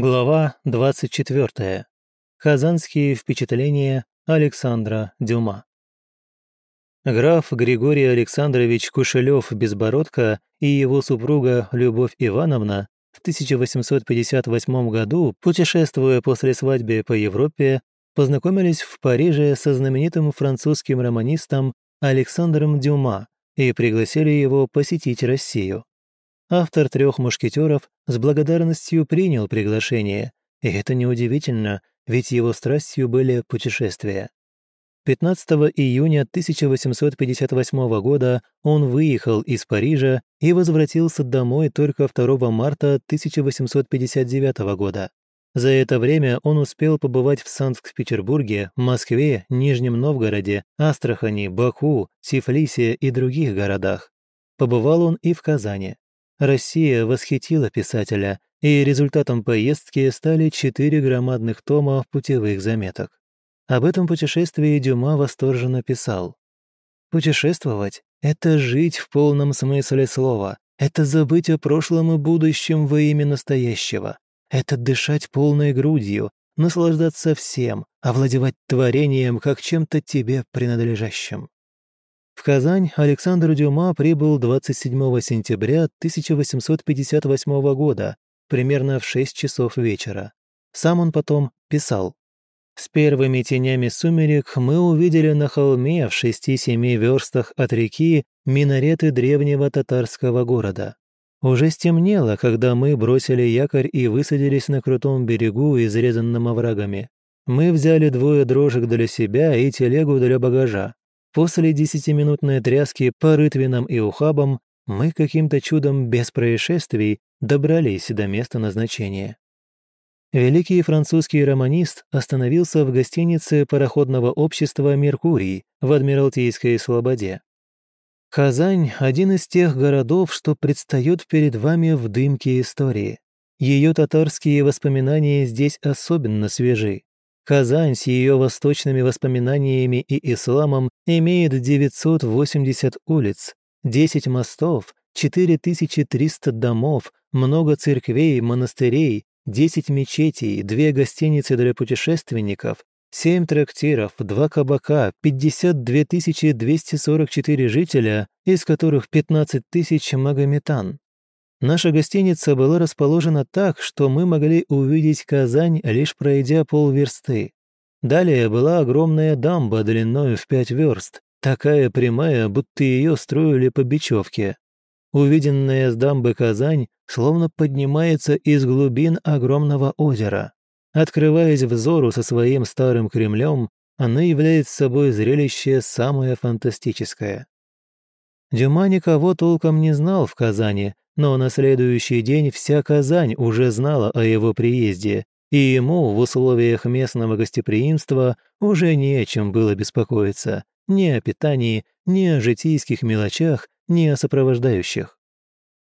Глава 24. Казанские впечатления Александра Дюма. Граф Григорий Александрович Кушелев-Безбородко и его супруга Любовь Ивановна в 1858 году, путешествуя после свадьбы по Европе, познакомились в Париже со знаменитым французским романистом Александром Дюма и пригласили его посетить Россию. Автор «Трех мушкетеров» с благодарностью принял приглашение, и это неудивительно, ведь его страстью были путешествия. 15 июня 1858 года он выехал из Парижа и возвратился домой только 2 марта 1859 года. За это время он успел побывать в Санкт-Петербурге, Москве, Нижнем Новгороде, Астрахани, Баку, Тифлисе и других городах. Побывал он и в Казани. Россия восхитила писателя, и результатом поездки стали четыре громадных тома путевых заметок. Об этом путешествии Дюма восторженно писал. «Путешествовать — это жить в полном смысле слова, это забыть о прошлом и будущем во имя настоящего, это дышать полной грудью, наслаждаться всем, овладевать творением как чем-то тебе принадлежащим. В Казань Александр Дюма прибыл 27 сентября 1858 года, примерно в 6 часов вечера. Сам он потом писал. «С первыми тенями сумерек мы увидели на холме в шести-семи верстах от реки минареты древнего татарского города. Уже стемнело, когда мы бросили якорь и высадились на крутом берегу, изрезанном оврагами. Мы взяли двое дрожек для себя и телегу для багажа. После десятиминутной тряски по рытвинам и ухабам мы каким-то чудом без происшествий добрались до места назначения. Великий французский романист остановился в гостинице пароходного общества «Меркурий» в Адмиралтейской Слободе. Казань – один из тех городов, что предстает перед вами в дымке истории. Ее татарские воспоминания здесь особенно свежи. Казань с ее восточными воспоминаниями и исламом имеет 980 улиц, 10 мостов, 4300 домов, много церквей, монастырей, 10 мечетей, две гостиницы для путешественников, 7 трактиров, 2 кабака, 52 244 жителя, из которых 15 тысяч магометан. Наша гостиница была расположена так, что мы могли увидеть Казань, лишь пройдя полверсты. Далее была огромная дамба длиной в пять верст, такая прямая, будто ее строили по бечевке. Увиденная с дамбы Казань словно поднимается из глубин огромного озера. Открываясь взору со своим старым Кремлем, она является собой зрелище самое фантастическое. Дюма никого толком не знал в Казани, но на следующий день вся Казань уже знала о его приезде, и ему в условиях местного гостеприимства уже не о чем было беспокоиться, ни о питании, ни о житейских мелочах, ни о сопровождающих.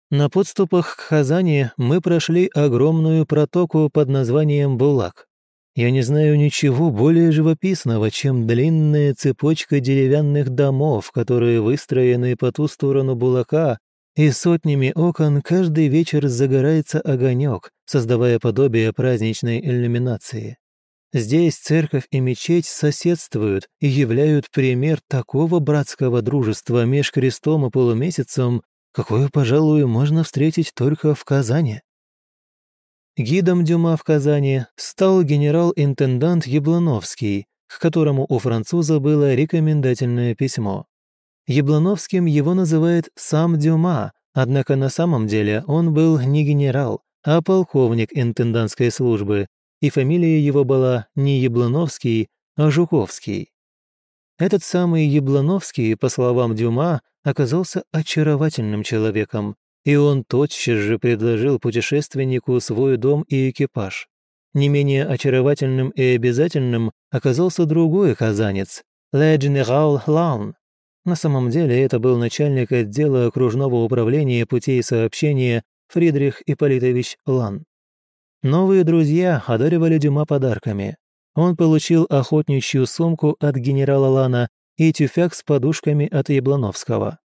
На подступах к Казани мы прошли огромную протоку под названием Булак. Я не знаю ничего более живописного, чем длинная цепочка деревянных домов, которые выстроены по ту сторону Булака и сотнями окон каждый вечер загорается огонек, создавая подобие праздничной иллюминации. Здесь церковь и мечеть соседствуют и являют пример такого братского дружества меж крестом и полумесяцем, какое, пожалуй, можно встретить только в Казани. Гидом Дюма в Казани стал генерал-интендант Яблоновский, к которому у француза было рекомендательное письмо. Яблоновским его называет сам Дюма, однако на самом деле он был не генерал, а полковник интендантской службы, и фамилия его была не Яблоновский, а Жуковский. Этот самый Яблоновский, по словам Дюма, оказался очаровательным человеком, и он тотчас же предложил путешественнику свой дом и экипаж. Не менее очаровательным и обязательным оказался другой казанец, Ле Генерал Лаун, на самом деле это был начальник отдела окружного управления путей сообщения Фридрих Ипполитович Лан. Новые друзья одаривали Дюма подарками. Он получил охотничью сумку от генерала Лана и тюфяк с подушками от Яблоновского.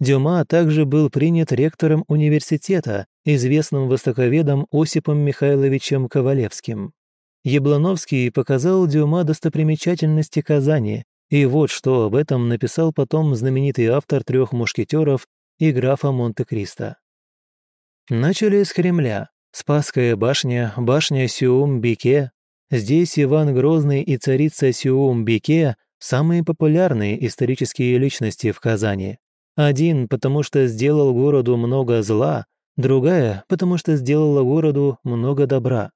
Дюма также был принят ректором университета, известным востоковедом Осипом Михайловичем Ковалевским. Яблоновский показал Дюма достопримечательности Казани, и вот что об этом написал потом знаменитый автор «Трех мушкетеров» и графа Монте-Кристо. Начали с Кремля. Спасская башня, башня Сюум-Бике. Здесь Иван Грозный и царица Сюум-Бике – самые популярные исторические личности в Казани. Один, потому что сделал городу много зла, другая, потому что сделала городу много добра.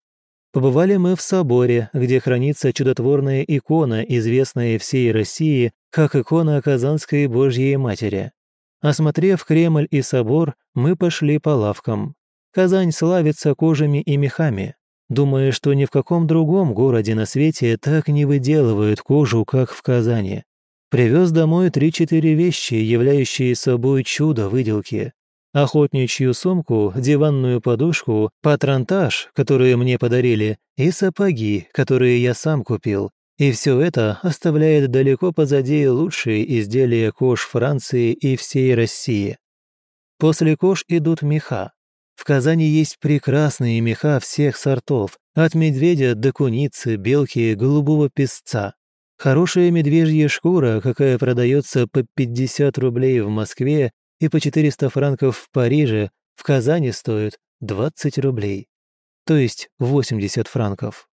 Побывали мы в соборе, где хранится чудотворная икона, известная всей России как икона Казанской Божьей Матери. Осмотрев Кремль и собор, мы пошли по лавкам. Казань славится кожами и мехами. Думаю, что ни в каком другом городе на свете так не выделывают кожу, как в Казани. Привез домой три-четыре вещи, являющие собой чудо выделки охотничью сумку, диванную подушку, патронтаж, которые мне подарили, и сапоги, которые я сам купил. И все это оставляет далеко позади лучшие изделия кож Франции и всей России. После кож идут меха. В Казани есть прекрасные меха всех сортов, от медведя до куницы, белки, голубого песца. Хорошая медвежья шкура, какая продается по 50 рублей в Москве и по 400 франков в Париже, в Казани стоит 20 рублей, то есть 80 франков.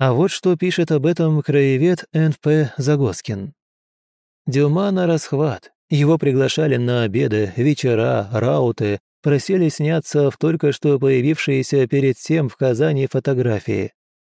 А вот что пишет об этом краевед Н.П. Загоскин. Дюма на расхват. Его приглашали на обеды, вечера, рауты, просили сняться в только что появившиеся перед тем в Казани фотографии.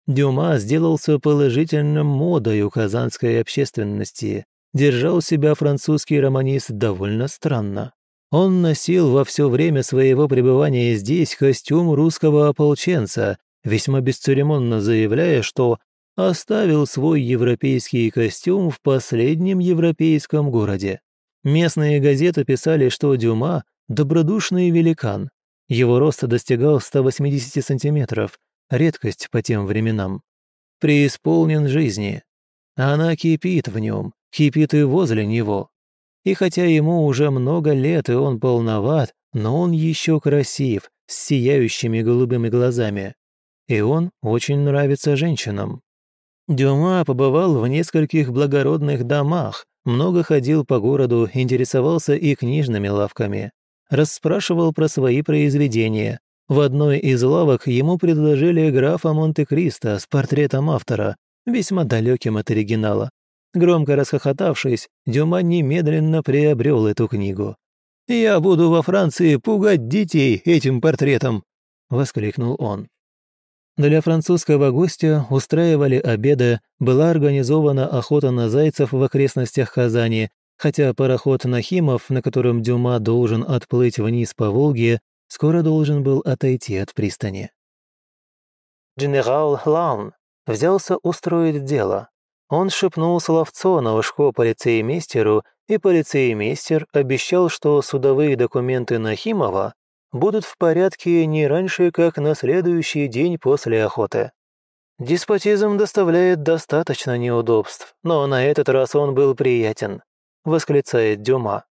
Дюма сделался положительным модой у казанской общественности держал себя французский романист довольно странно. Он носил во все время своего пребывания здесь костюм русского ополченца, весьма бесцеремонно заявляя, что оставил свой европейский костюм в последнем европейском городе. Местные газеты писали, что Дюма – добродушный великан. Его рост достигал 180 сантиметров, редкость по тем временам. Преисполнен жизни. Она кипит в нем, кипит и возле него. И хотя ему уже много лет и он полноват, но он еще красив, с сияющими голубыми глазами. И он очень нравится женщинам. Дюма побывал в нескольких благородных домах, много ходил по городу, интересовался и книжными лавками. Расспрашивал про свои произведения. В одной из лавок ему предложили графа Монте-Кристо с портретом автора, весьма далеким от оригинала. Громко расхохотавшись, Дюма немедленно приобрел эту книгу. «Я буду во Франции пугать детей этим портретом!» — воскликнул он. Для французского гостя устраивали обеды, была организована охота на зайцев в окрестностях Казани, хотя пароход Нахимов, на котором Дюма должен отплыть вниз по Волге, скоро должен был отойти от пристани. Генерал Лаун взялся устроить дело, он шепнул словцо на ушко полицеймейстеру, и полицеймейстер обещал, что судовые документы Нахимова будут в порядке не раньше, как на следующий день после охоты. «Деспотизм доставляет достаточно неудобств, но на этот раз он был приятен», — восклицает Дюма.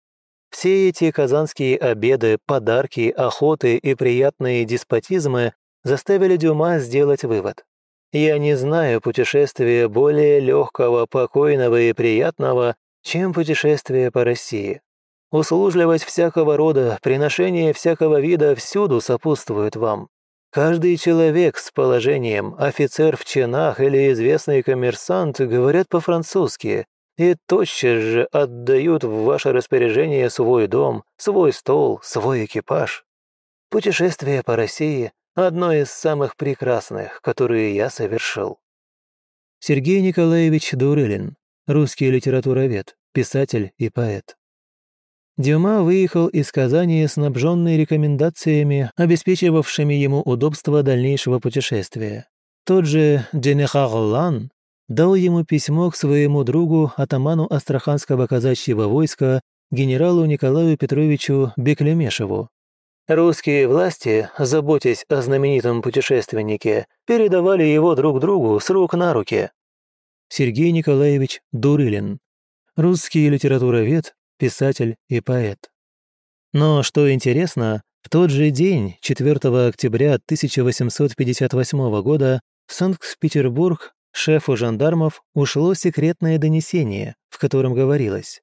Все эти казанские обеды, подарки, охоты и приятные деспотизмы заставили Дюма сделать вывод. Я не знаю путешествия более легкого, покойного и приятного, чем путешествие по России. Услужливость всякого рода, приношение всякого вида всюду сопутствует вам. Каждый человек с положением, офицер в чинах или известный коммерсант говорят по-французски и тотчас же отдают в ваше распоряжение свой дом, свой стол, свой экипаж. Путешествие по России одно из самых прекрасных, которые я совершил. Сергей Николаевич Дурылин, русский литературовед, писатель и поэт. Дюма выехал из Казани, снабженный рекомендациями, обеспечивавшими ему удобство дальнейшего путешествия. Тот же Дженехар Лан дал ему письмо к своему другу, атаману Астраханского казачьего войска, генералу Николаю Петровичу Беклемешеву, Русские власти, заботясь о знаменитом путешественнике, передавали его друг другу с рук на руки. Сергей Николаевич Дурылин. Русский литературовед, писатель и поэт. Но, что интересно, в тот же день, 4 октября 1858 года, в Санкт-Петербург шефу жандармов ушло секретное донесение, в котором говорилось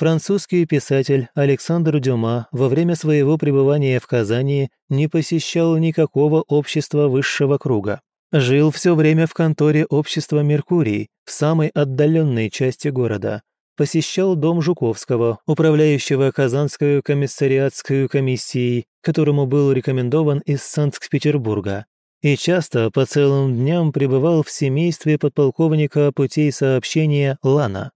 Французский писатель Александр Дюма во время своего пребывания в Казани не посещал никакого общества высшего круга. Жил все время в конторе общества «Меркурий» в самой отдаленной части города. Посещал дом Жуковского, управляющего Казанскую комиссариатскую комиссией, которому был рекомендован из Санкт-Петербурга. И часто по целым дням пребывал в семействе подполковника путей сообщения Лана.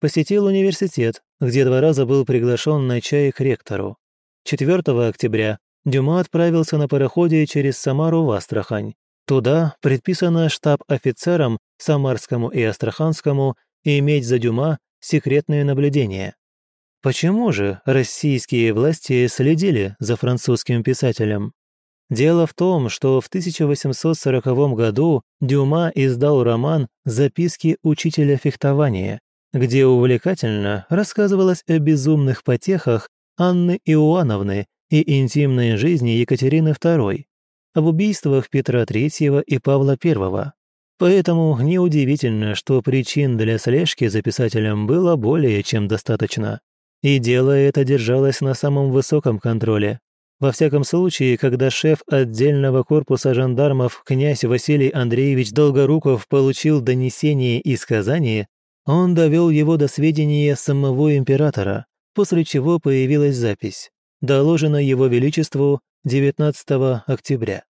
Посетил университет, где два раза был приглашен на чай к ректору. 4 октября Дюма отправился на пароходе через Самару в Астрахань. Туда предписано штаб-офицерам Самарскому и Астраханскому иметь за Дюма секретное наблюдение. Почему же российские власти следили за французским писателем? Дело в том, что в 1840 году Дюма издал роман «Записки учителя фехтования», где увлекательно рассказывалось о безумных потехах Анны Иоанновны и интимной жизни Екатерины II, об убийствах Петра III и Павла I. Поэтому неудивительно, что причин для слежки за писателем было более чем достаточно. И дело это держалось на самом высоком контроле. Во всяком случае, когда шеф отдельного корпуса жандармов князь Василий Андреевич Долгоруков получил донесение из Казани, он довел его до сведения самого императора, после чего появилась запись, доложена его величеству 19 октября.